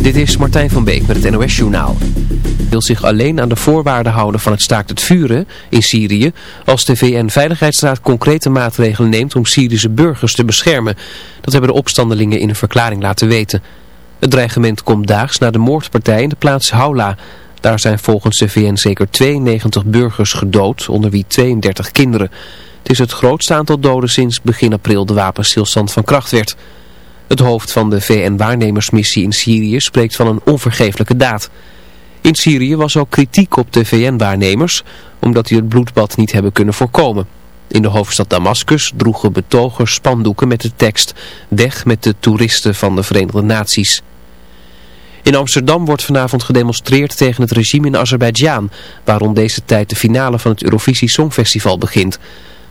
Dit is Martijn van Beek met het NOS Journaal. wil zich alleen aan de voorwaarden houden van het staakt het vuren in Syrië... als de VN-veiligheidsraad concrete maatregelen neemt om Syrische burgers te beschermen. Dat hebben de opstandelingen in een verklaring laten weten. Het dreigement komt daags na de moordpartij in de plaats Haula. Daar zijn volgens de VN zeker 92 burgers gedood, onder wie 32 kinderen. Het is het grootste aantal doden sinds begin april de wapenstilstand van kracht werd... Het hoofd van de VN-waarnemersmissie in Syrië spreekt van een onvergeeflijke daad. In Syrië was ook kritiek op de VN-waarnemers, omdat die het bloedbad niet hebben kunnen voorkomen. In de hoofdstad Damascus droegen betogers spandoeken met de tekst Weg met de toeristen van de Verenigde Naties. In Amsterdam wordt vanavond gedemonstreerd tegen het regime in Azerbeidzjan, waarom deze tijd de finale van het Eurovisie Songfestival begint.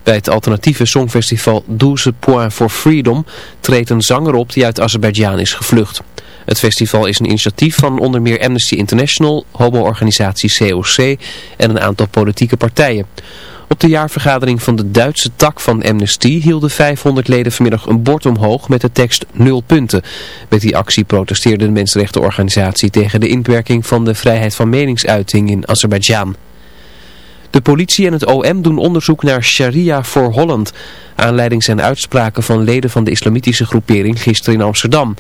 Bij het alternatieve songfestival Douze Point for Freedom treedt een zanger op die uit Azerbeidzjan is gevlucht. Het festival is een initiatief van onder meer Amnesty International, homo-organisatie COC en een aantal politieke partijen. Op de jaarvergadering van de Duitse tak van Amnesty hielden 500 leden vanmiddag een bord omhoog met de tekst nul punten. Met die actie protesteerde de mensenrechtenorganisatie tegen de inperking van de vrijheid van meningsuiting in Azerbeidzjan. De politie en het OM doen onderzoek naar Sharia voor Holland. Aanleiding zijn uitspraken van leden van de islamitische groepering gisteren in Amsterdam.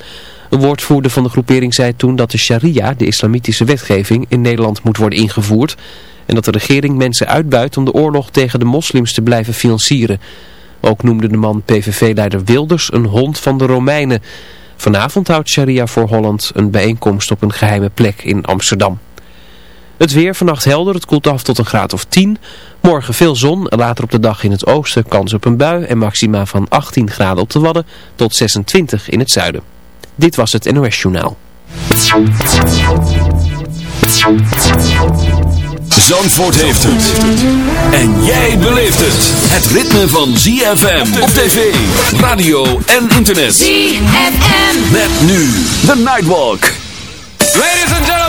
Een woordvoerder van de groepering zei toen dat de sharia, de islamitische wetgeving, in Nederland moet worden ingevoerd. En dat de regering mensen uitbuit om de oorlog tegen de moslims te blijven financieren. Ook noemde de man PVV-leider Wilders een hond van de Romeinen. Vanavond houdt Sharia voor Holland een bijeenkomst op een geheime plek in Amsterdam. Het weer vannacht helder, het koelt af tot een graad of 10. Morgen veel zon, later op de dag in het oosten kans op een bui en maxima van 18 graden op de Wadden tot 26 in het zuiden. Dit was het NOS Journaal. Zandvoort heeft het. En jij beleeft het. Het ritme van ZFM op tv, radio en internet. ZFM. Met nu de Nightwalk. Ladies and gentlemen.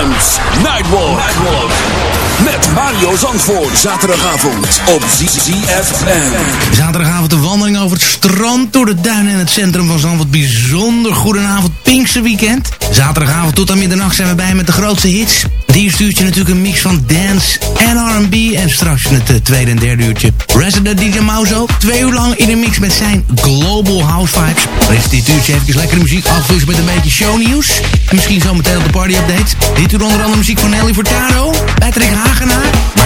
ZFM's Nightwalk. Nightwalk. Met Mario Zandvoort. Zaterdagavond op ZFM. Zaterdagavond de wandeling over het strand, door de duinen en het centrum van Zandvoort. Bijzonder goedenavond, Pinkse weekend. Zaterdagavond tot aan middernacht zijn we bij met de grootste hits. Die stuurt je natuurlijk een mix van dance en R&B. En straks in het eh, tweede en derde uurtje Resident DJ Mauzo. Twee uur lang in een mix met zijn Global House Vibes. Dit uurtje even lekkere muziek afgewisseld met een beetje shownieuws. En misschien zometeen op de party update. Dit uur onder andere muziek van Nelly Furtado, Patrick Hagenaar.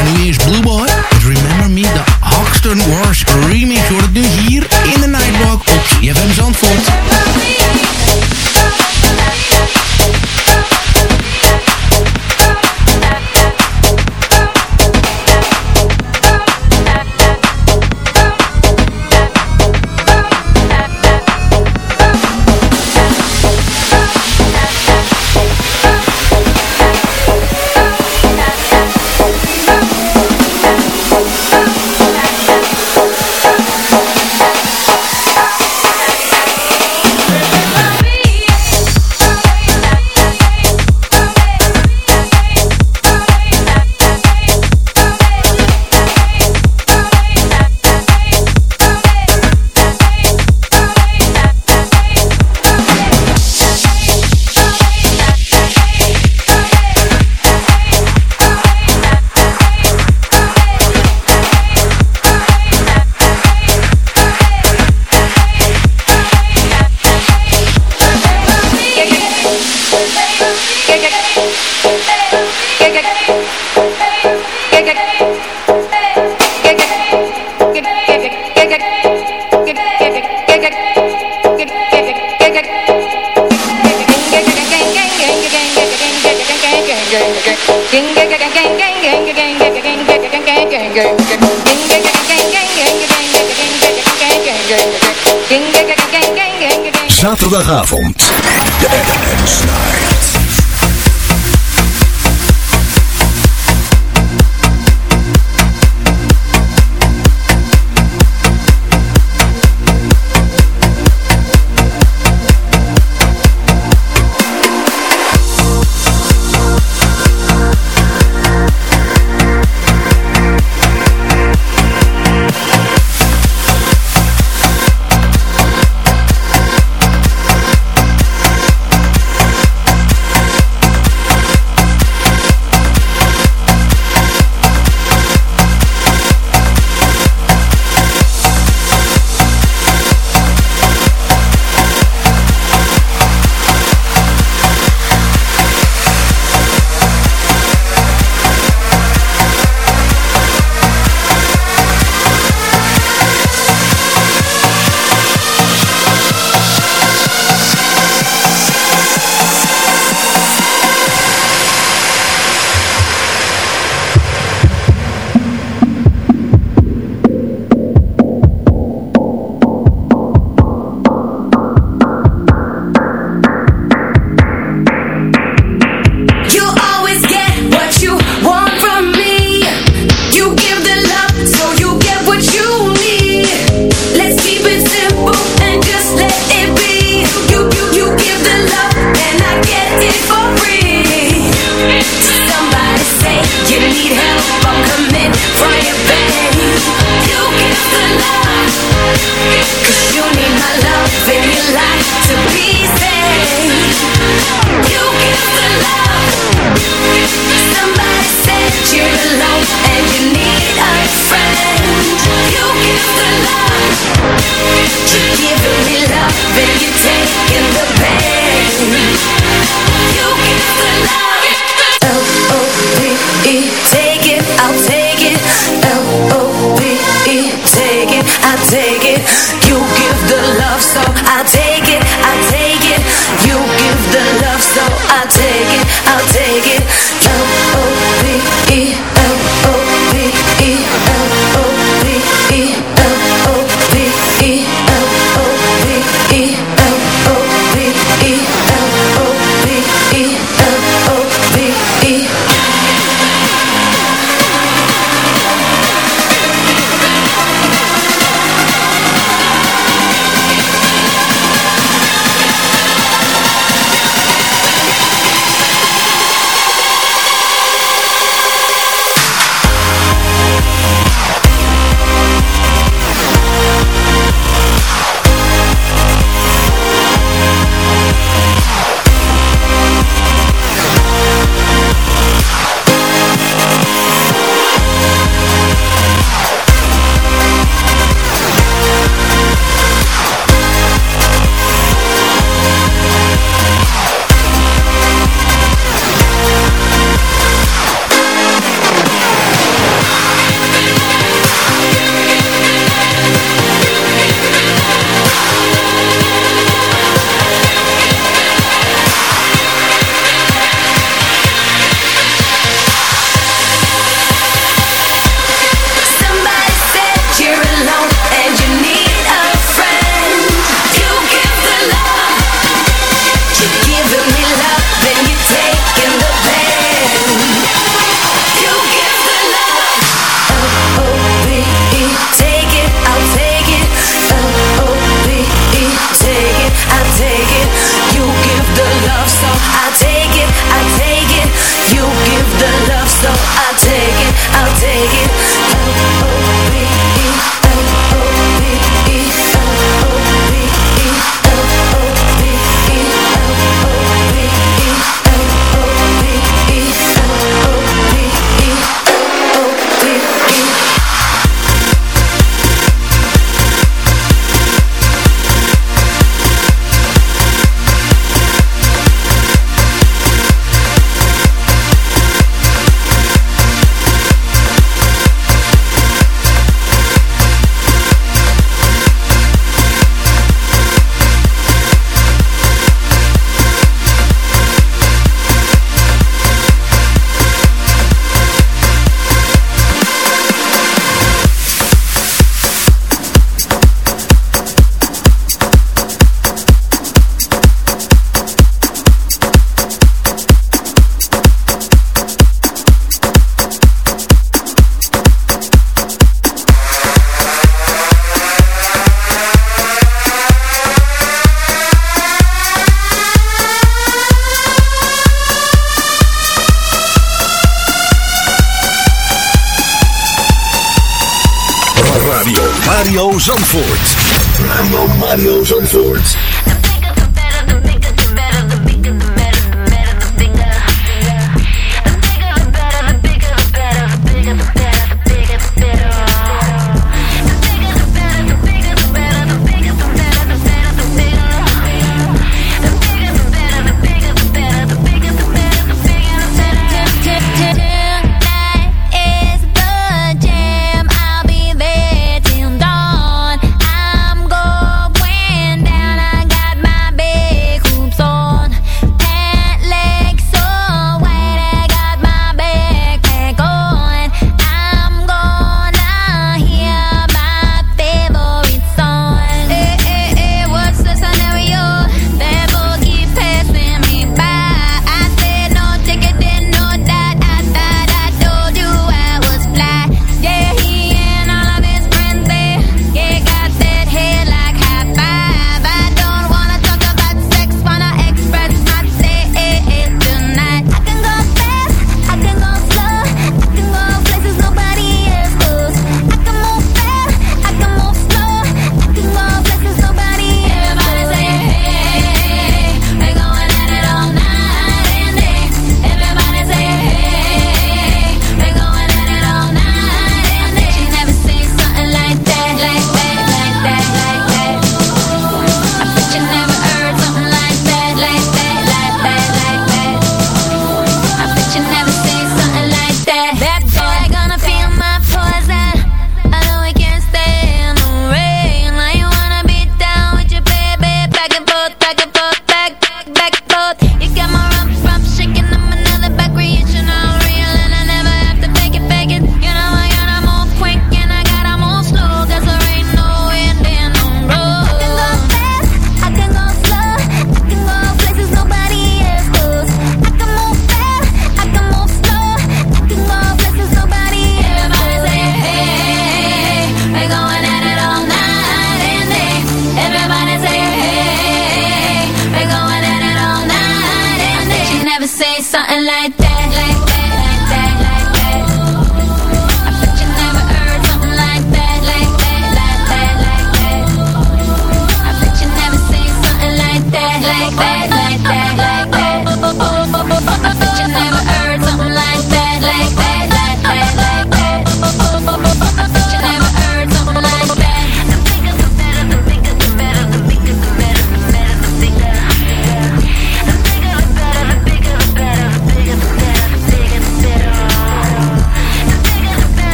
like that.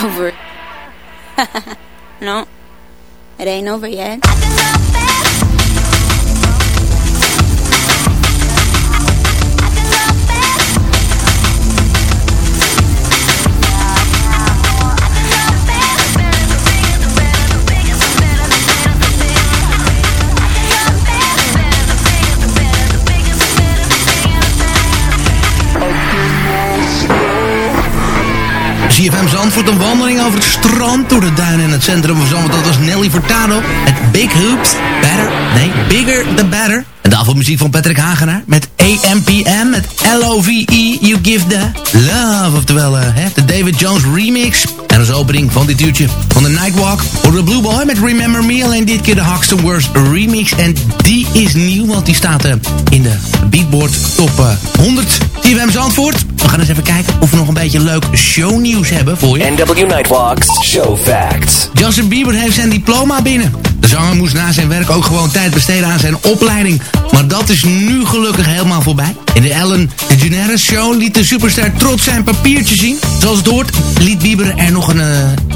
it's over. no, it ain't over yet. CFM Zandvoort een wandeling over het strand door de duinen en het centrum van Zandvoort. Dat was Nelly Furtado. Het Big Hoops. Better. Nee, Bigger the Better. En daarvoor muziek van Patrick Hagenaar met AMPM. Met L-O-V-E, You Give the Love. Oftewel uh, de David Jones remix. En als opening van dit uurtje van de Nightwalk... voor de Blue Boy met Remember Me. Alleen dit keer de Hoxton Worst remix. En die is nieuw, want die staat uh, in de Beatboard top uh, 100. Zandvoort. We gaan eens even kijken of we nog een beetje leuk shownieuws hebben voor je. NW Nightwalks Show Facts. Justin Bieber heeft zijn diploma binnen. De zanger moest na zijn werk ook gewoon tijd besteden aan zijn opleiding. Maar dat is nu gelukkig helemaal voorbij. In de Ellen DeGeneres Show liet de superster trots zijn papiertje zien. Zoals het hoort liet Bieber er nog, een, uh,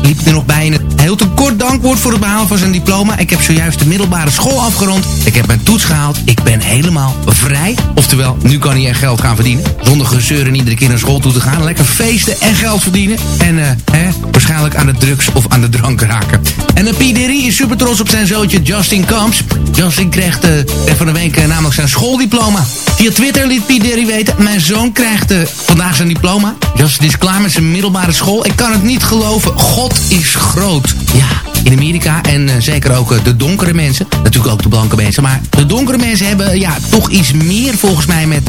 liep er nog bij in heel te kort dankwoord voor het behaal van zijn diploma. Ik heb zojuist de middelbare school afgerond. Ik heb mijn toets gehaald. Ik ben helemaal vrij. Oftewel, nu kan hij er geld gaan verdienen. Zonder gezeuren iedere keer naar school toe te gaan. Lekker feesten en geld verdienen. En uh, hè, waarschijnlijk aan de drugs of aan de drank raken. En de P. is super trots op zijn zoontje Justin Kamps. Justin kreeg, uh, van de week namelijk zijn schooldiploma. Via Twitter liet Piet Derry weten... mijn zoon krijgt vandaag zijn diploma. Justin is klaar met zijn middelbare school. Ik kan het niet geloven. God is groot. Ja, in Amerika. En uh, zeker ook uh, de donkere mensen. Natuurlijk ook de blanke mensen. Maar de donkere mensen hebben ja, toch iets meer volgens mij met,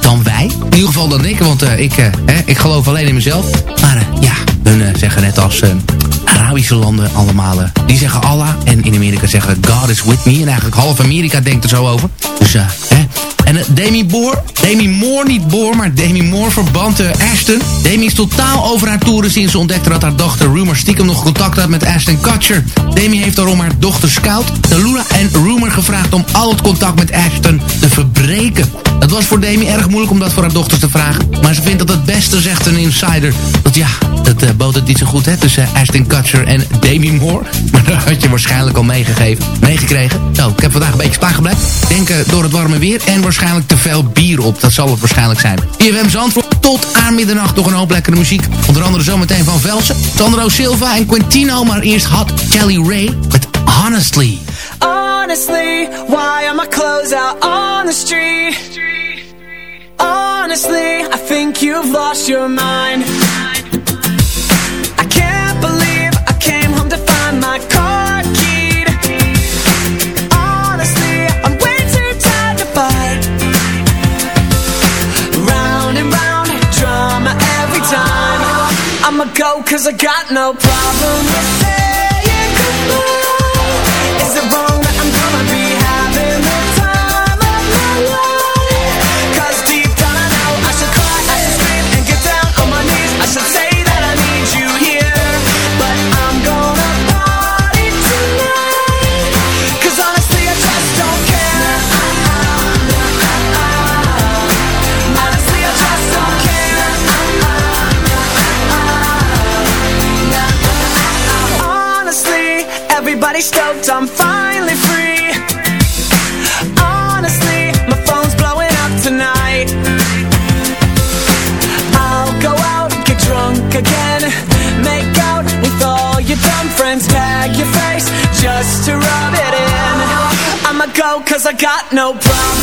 dan wij. In ieder geval dan ik. Want ik, ik geloof alleen in mezelf. Maar ja, hun zeggen net als Arabische landen allemaal. die zeggen Allah. En in Amerika zeggen God is with me. En eigenlijk half Amerika denkt er zo over. Dus hè, en uh, Demi Moore, Demi Moore, niet Boor, maar Demi Moore verband uh, Ashton. Demi is totaal over haar toeren sinds ze ontdekte dat haar dochter Rumor stiekem nog contact had met Ashton Kutcher. Demi heeft daarom haar dochter Scout, Talula en Rumor gevraagd om al het contact met Ashton te verbreken. Het was voor Demi erg moeilijk om dat voor haar dochter te vragen. Maar ze vindt dat het beste, zegt een insider. Dat ja, dat uh, boot het niet zo goed hè, tussen Ashton Kutcher en Demi Moore. Maar dat had je waarschijnlijk al meegegeven, meegekregen. Zo, ik heb vandaag een beetje staan gebleven. Denk uh, door het warme weer en waarschijnlijk te veel bier op. Dat zal het waarschijnlijk zijn. IFM Zandvoort tot aan middernacht nog een hoop lekkere muziek. Onder andere zometeen van Velsen, Sandro Silva en Quintino. Maar eerst had Kelly Ray met Honestly. Honestly, why are my clothes out on the street? Honestly, I think you've lost your mind. Go cause I got no problem with saying everybody's stoked, I'm finally free. Honestly, my phone's blowing up tonight. I'll go out, get drunk again, make out with all your dumb friends, tag your face just to rub it in. I'ma go cause I got no problem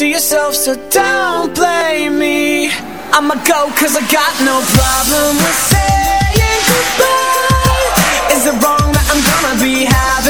to yourself, so don't blame me. I'ma go cause I got no problem with saying goodbye. Is it wrong that I'm gonna be having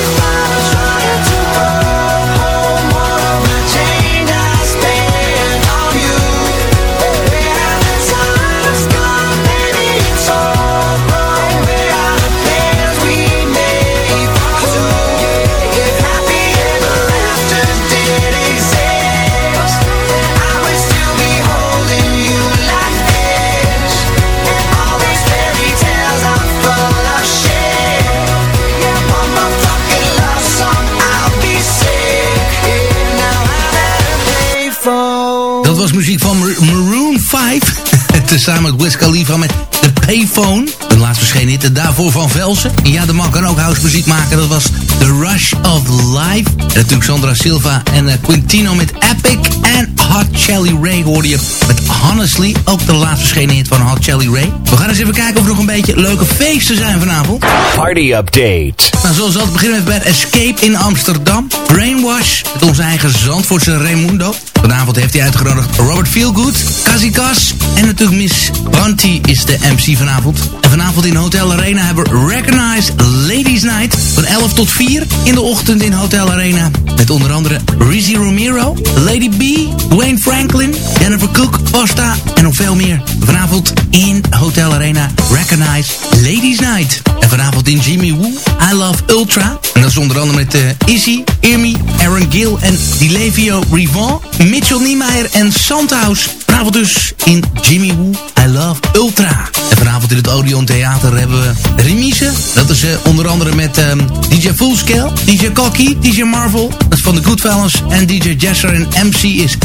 I'm trying to go home change was muziek van Mar- Maroon 5. Tezamen met Wiz Khalifa met The Payphone. Een laatst verschenen hit. Daarvoor Van Velsen. En ja, de man kan ook house muziek maken. Dat was The Rush of Life. En natuurlijk Sandra Silva en eh, Quintino met Epic. En Hot Jelly Ray hoorde je met Honestly. Ook de laatst verschenen hit van Hot Jelly Ray. We gaan eens even kijken of er nog een beetje leuke feesten zijn vanavond. Party update. Nou, zoals altijd beginnen we met Escape in Amsterdam. Brainwash met onze eigen Zandvoortse Raimundo. Vanavond heeft hij uitgenodigd Robert Feelgood, Kazikas en natuurlijk Miss Bunty is de MC vanavond. En vanavond in Hotel Arena hebben we Recognize Ladies Night van 11 tot 4 in de ochtend in Hotel Arena. Met onder andere Rizzy Romero, Lady B, Dwayne Franklin, Jennifer Cook, Pasta en nog veel meer. Vanavond in Hotel Arena Recognize Ladies Night. En vanavond in Jimmy Woo, I Love Ultra. En dat is onder andere met uh, Izzy, Irmi, Aaron Gill en Dilevio Rivon, Mitchell Niemeyer en Sandhouse. Vanavond dus in Jimmy Woo, I Love Ultra. En vanavond in het Odeon Theater hebben we remise. Dat is uh, onder andere met um, DJ Fullscale, DJ Cocky, DJ Marvel. Dat is van de Goodfellas. En DJ Jesser en MC is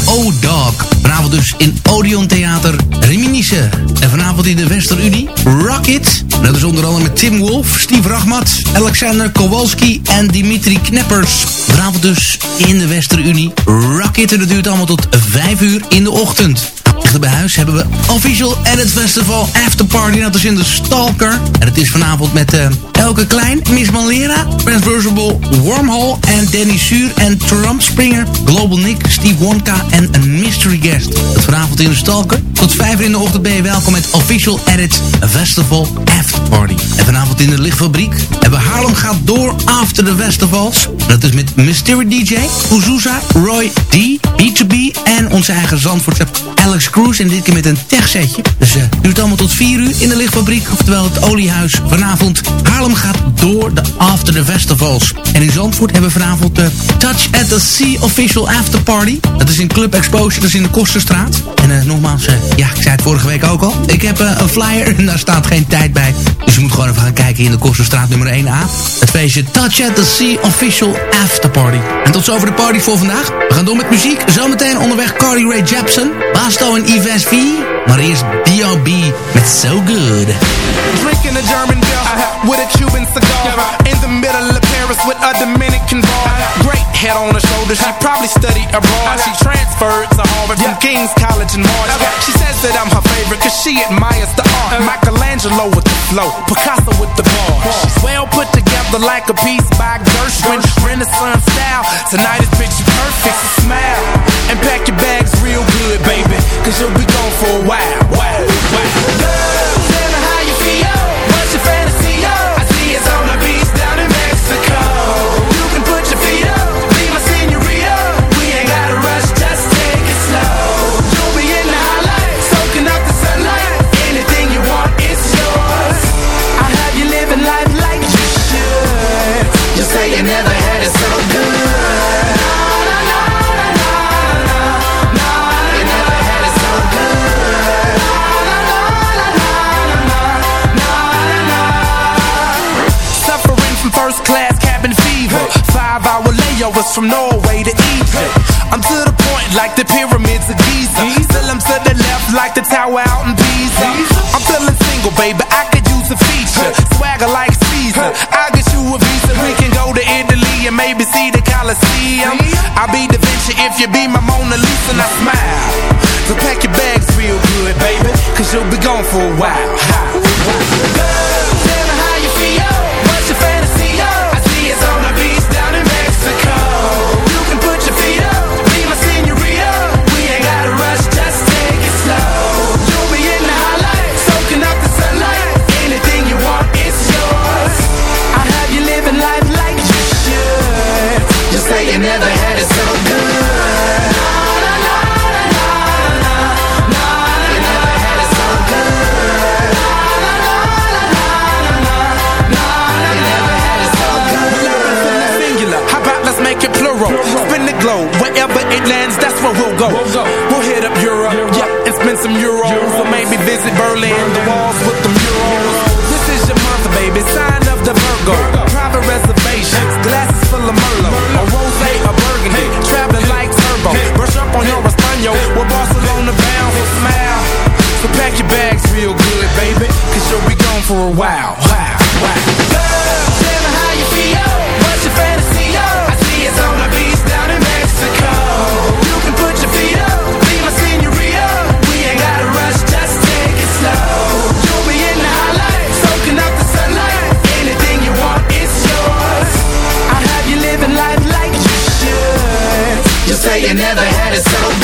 Vanavond dus in Odeon Theater remise. En vanavond in de Westerunie Rocket. Dat is onder andere met Tim Wolf, Steve Rachmat, Alexander Kowalski en Dimitri Kneppers. Vanavond dus in de Westerunie Rocket. En dat duurt allemaal tot 5 uur in de ochtend. Dichter bij huis hebben we Official Edit Festival Afterparty. Dat is in de Stalker. En het is vanavond met uh, Elke Klein, Miss Malera, Transversable Wormhole en Danny Suur en Trump Springer, Global Nick, Steve Wonka en een mystery guest. Dat vanavond in de Stalker. Tot 5 uur in de ochtend ben je welkom met Official Edit Festival Afterparty. En vanavond in de lichtfabriek hebben Haarlem gaat door After the Festivals. Dat is met Mystery DJ, Uzusa, Roy D, B2B en onze eigen Zandvoortse Alex Cruz. En dit keer met een techsetje. Dus uh, duurt allemaal tot 4 uur in de lichtfabriek. Oftewel het oliehuis vanavond. Haarlem gaat door de After the Festivals. En in Zandvoort hebben we vanavond de Touch at the Sea Official After Party. Dat is in Club Exposure, dat is in de Kosterstraat. En uh, nogmaals, ja, ik zei het vorige week ook al. Ik heb een flyer en daar staat geen tijd bij. Dus je moet gewoon even gaan kijken in de Kosterstraat nummer 1A. Het feestje Touch at the Sea Official After Party. En tot zover de party voor vandaag. We gaan door met muziek. Zometeen onderweg Cardi Ray Jepsen, Basto en Yves V. Maar eerst B.O.B. met So Good. Drinking a German beer with a head on her shoulders, she probably studied abroad. She transferred to Harvard from King's College in March. She says that I'm her favorite cause she admires the art. Michelangelo with the flow, Picasso with the bar. She's well put together like a piece by Gershwin. Renaissance style, tonight is picture perfect. So smile and pack your bags real good, baby. Cause you'll be gone for a while. Wow, wow. Girl, was from Norway to Egypt. I'm to the point like the pyramids of Giza. Still I'm to the left like the tower out in Pisa. I'm feeling single, baby, I could use a feature. Swagger like Caesar, I'll get you a visa. We can go to Italy and maybe see the Colosseum. I'll be Da Vinci if you be my Mona Lisa and I smile. So pack your bags real good, baby. 'Cause you'll be gone for a while. Hi. wherever it lands, that's where we'll go. We'll, go. we'll hit up Europe, Europe. Yeah, and spend some euros, euros. Or maybe visit Berlin, Berlin. the walls with the murals. This is your month, baby, sign of the Virgo. Virgo. Private reservations, glasses full of Merlot. Merlot. A rosé, a burgundy, hey. traveling like turbo. Hey. Brush up on your espanol. hey. we're Barcelona bound, so smile. So pack your bags real good, baby, cause you'll be gone for a while. Wow, wow. you never had it so settled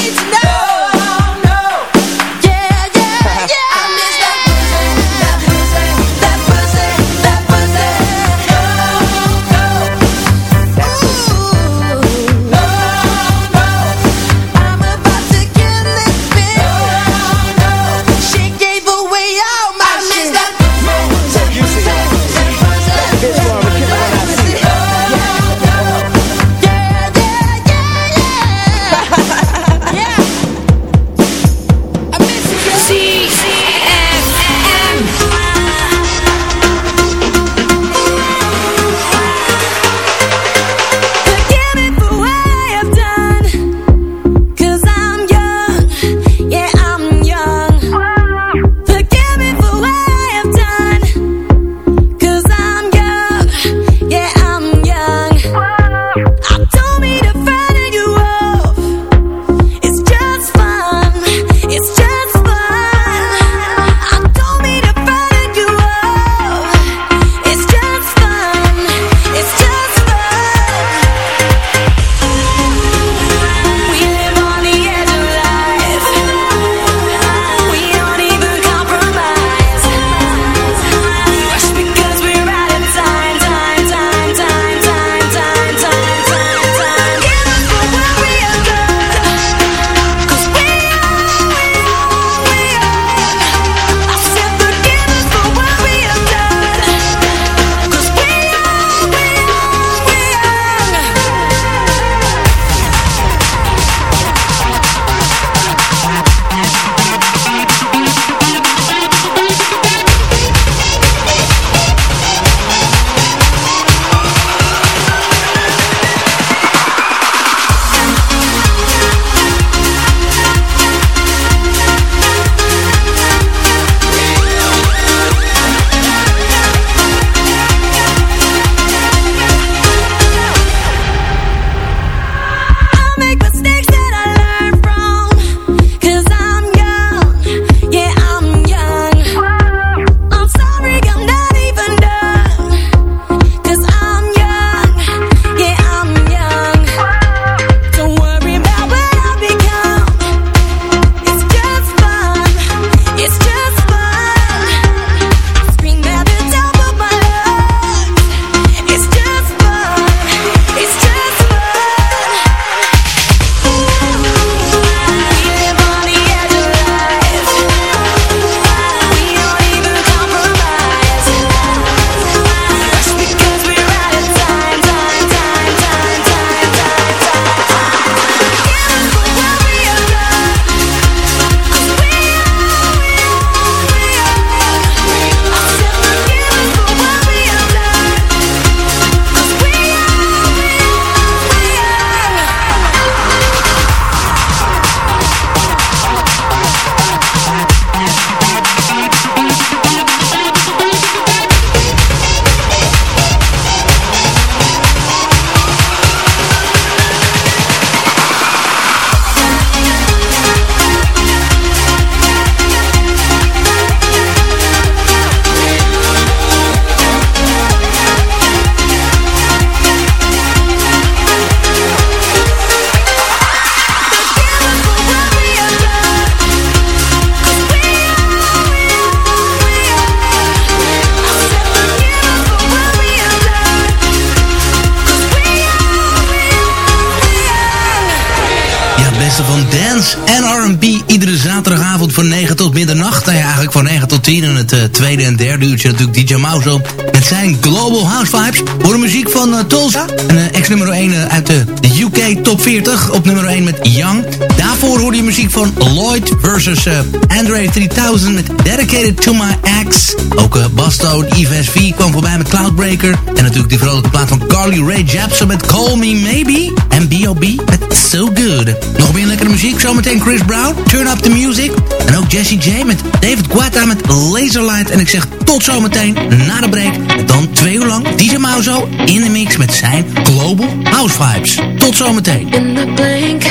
DJ Mouse op met zijn Global House Vibes. Hoorde muziek van uh, Tulsa. Een eh, ex nummer 1 eh, uit de UK Top 40. Op nummer 1 met Young. Daarvoor hoorde je muziek van Lloyd versus Andre 3000 met Dedicated to My Ex. Ook Basto, Yves V kwam voorbij met Cloudbreaker. En natuurlijk die vrolijke plaat van Carly Rae Jepsen met Call Me Maybe en B.O.B. met So Good. Nog meer lekkere muziek, zometeen Chris Brown, Turn Up The Music. En ook Jesse J met David Guetta met Laserlight. En ik zeg tot zometeen na de break. Dan twee uur lang DJ Mauzo in de mix met zijn Global House Vibes. Tot zometeen. In the blink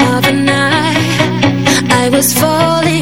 of a I was falling.